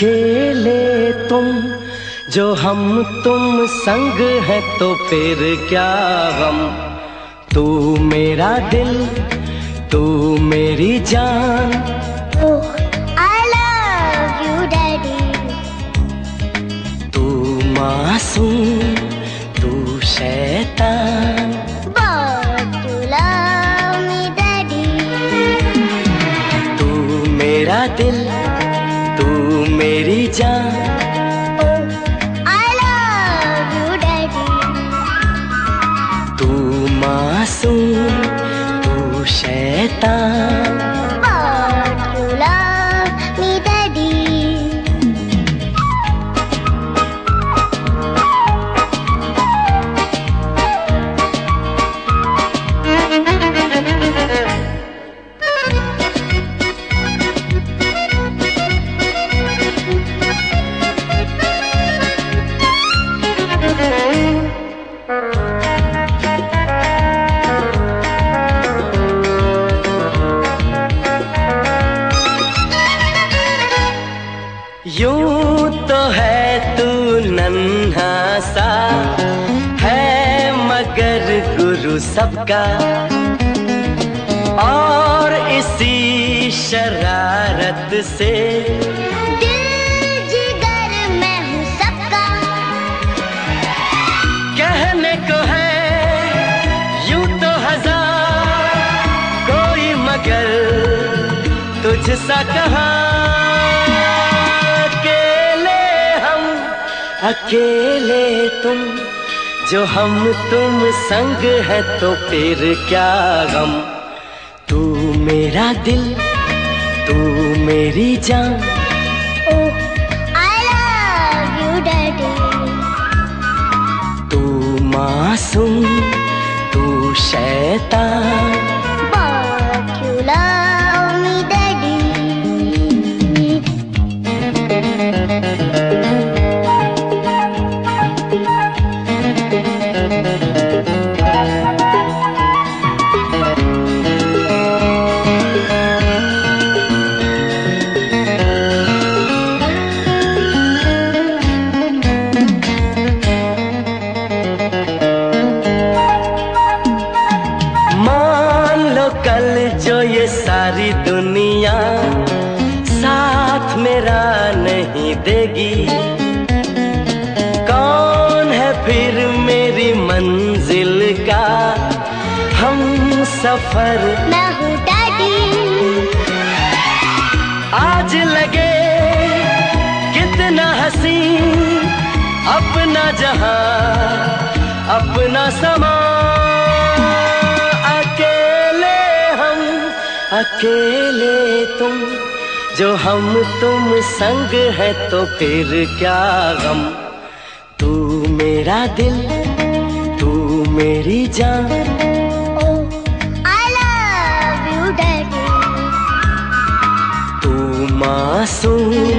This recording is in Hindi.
अकेले तुम जो हम तुम संग है तो फिर क्या गम तू मेरा दिल तू मेरी जान Oh, I love you, Daddy. तू मासूम तू शैतान. तू मेरा दिल मेरी जान Oh. तू मासूम तू शैतान यूँ तो है तू नन्हा सा है मगर गुरु सबका। और इसी शरारत से दिल जिगर मैं हूँ सबका। कहने को है यूँ तो हज़ार कोई मगर तुझसा कहा। अकेले तुम जो हम तुम संग है तो फिर क्या गम? तू मेरा दिल तू मेरी जान। Oh. तू मासूम तू शैतान। देगी। कौन है फिर मेरी मंजिल का हम सफ़र? मैं हूँ. आज लगे कितना हसी अपना जहाँ अपना समा। अकेले हम अकेले तुम। जो हम तुम संग है तो फिर क्या गम तू मेरा दिल तू मेरी जान. तू मासूम